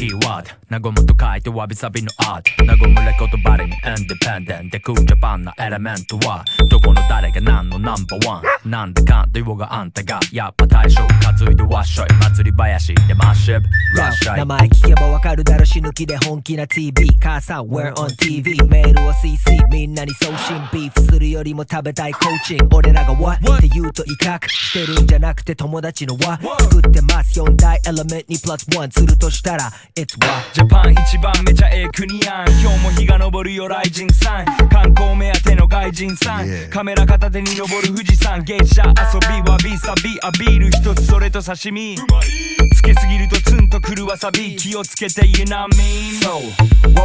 キーワードなごむと書いてわびさびのアート。なごむれ言葉にインディペンデントでクージャパンなエレメントは。どこの誰が何のナンバーワンなんでかんと言おうがあんたがやっぱ大将担いでわっしょい。祭り林でマッシュブラッシャイ名前聞けばわかるだろ死ぬ気で本気な TV 母さん We're on TV メールを CC みんなに送信。ビーフするよりも食べたいコーチン。グ俺らが What? って言うと威嚇してるんじゃなくて友達の輪作ってます。4大エレメントにプラス1するとしたら It's what? ジャパン一番めちゃええ国やん。今日も日が昇るよ雷神さん。観光目当ての外人さん、Yeah カメラ片手に登る富士山芸者遊びわびさびアビール一つそれと刺身。つけすぎるとツンとくるわさび。気をつけて言えなみん So,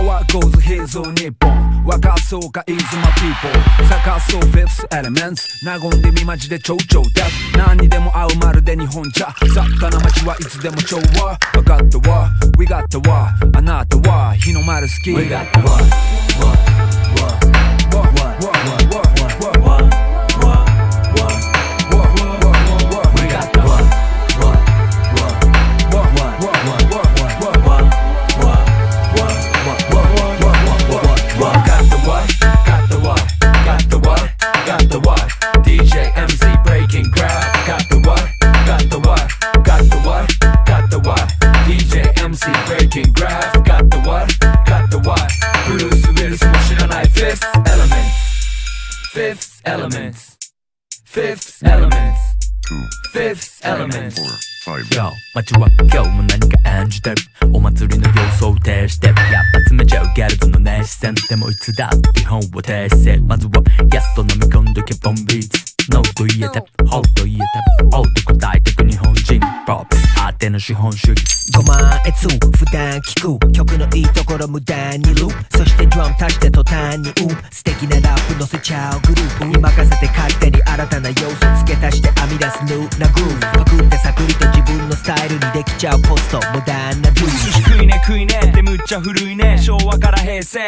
what goes his on 日本若そうか is my people 逆そう fifth elements 和んでみまじで超超だ何にでも合うまるで日本茶。雑貨な街はいつでも調和。分かったわ。We got the war あなたは日の丸好き。We got the what? MC breaking ground. Got the what? Got the what? ブルース・ウィルスも知らない Fifth Elements. Fifth Elements. Fifth Elements. Fifth Elements. Yo 街は今日も何か演じてるお祭りの様相を呈してるやっぱ詰めちゃうギャルズの熱視線でもいつだって基本を訂正まずはゲスト飲み込んどけボンビーツノーと言えてホーと言えてオーと答えてく日本人ての資本主義。5万越普段聞く。曲のいいところ無駄にルー。プそしてドラム足して途端にウー。プ素敵なラップ乗せちゃうグループ。に任せて勝手に新たな要素付け足して編み出すニューなグループパクってサクリと自分のスタイルにできちゃうポストモダンなドゥー食いね食いね。でむっちゃ古いね。昭和から平成。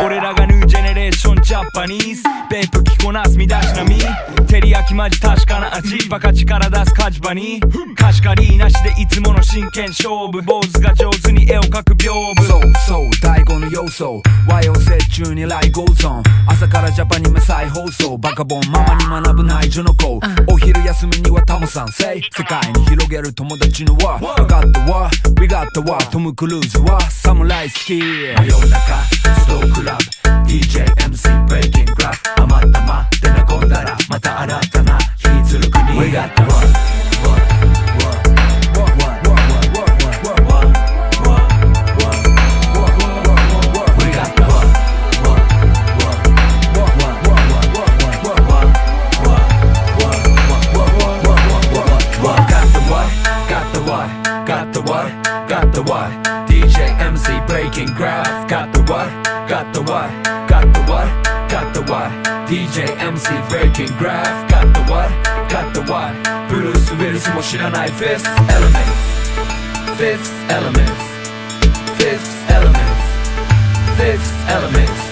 俺らがニュージェネレーションジャパニーズベープ着こなす身だしなみ。照り焼きマジ確かな味。バカ力出すカジバに。貸し借りなしでいつもの真剣勝負坊主が上手に絵を描く屏風。そうそう第五の要素。和洋折衷に来ゴーゾン。朝からジャパニメ再放送。バカボンママに学ぶ内助の子。お昼休みにはタモさん。せい世界に広げる友達の輪。I got the war We got the war トム・クルーズは。侍好き真夜中ストークラブ。DJMC ブレイキングラフ。余ったまって寝込んだらまた新たな日づる国 We got the war Got the what? Got the what? Got the what? DJ MC breaking graph. Got the what? Got the what? ブルース・ウィルスも知らない Fifth Elements Fifth Elements Fifth Elements Fifth Elements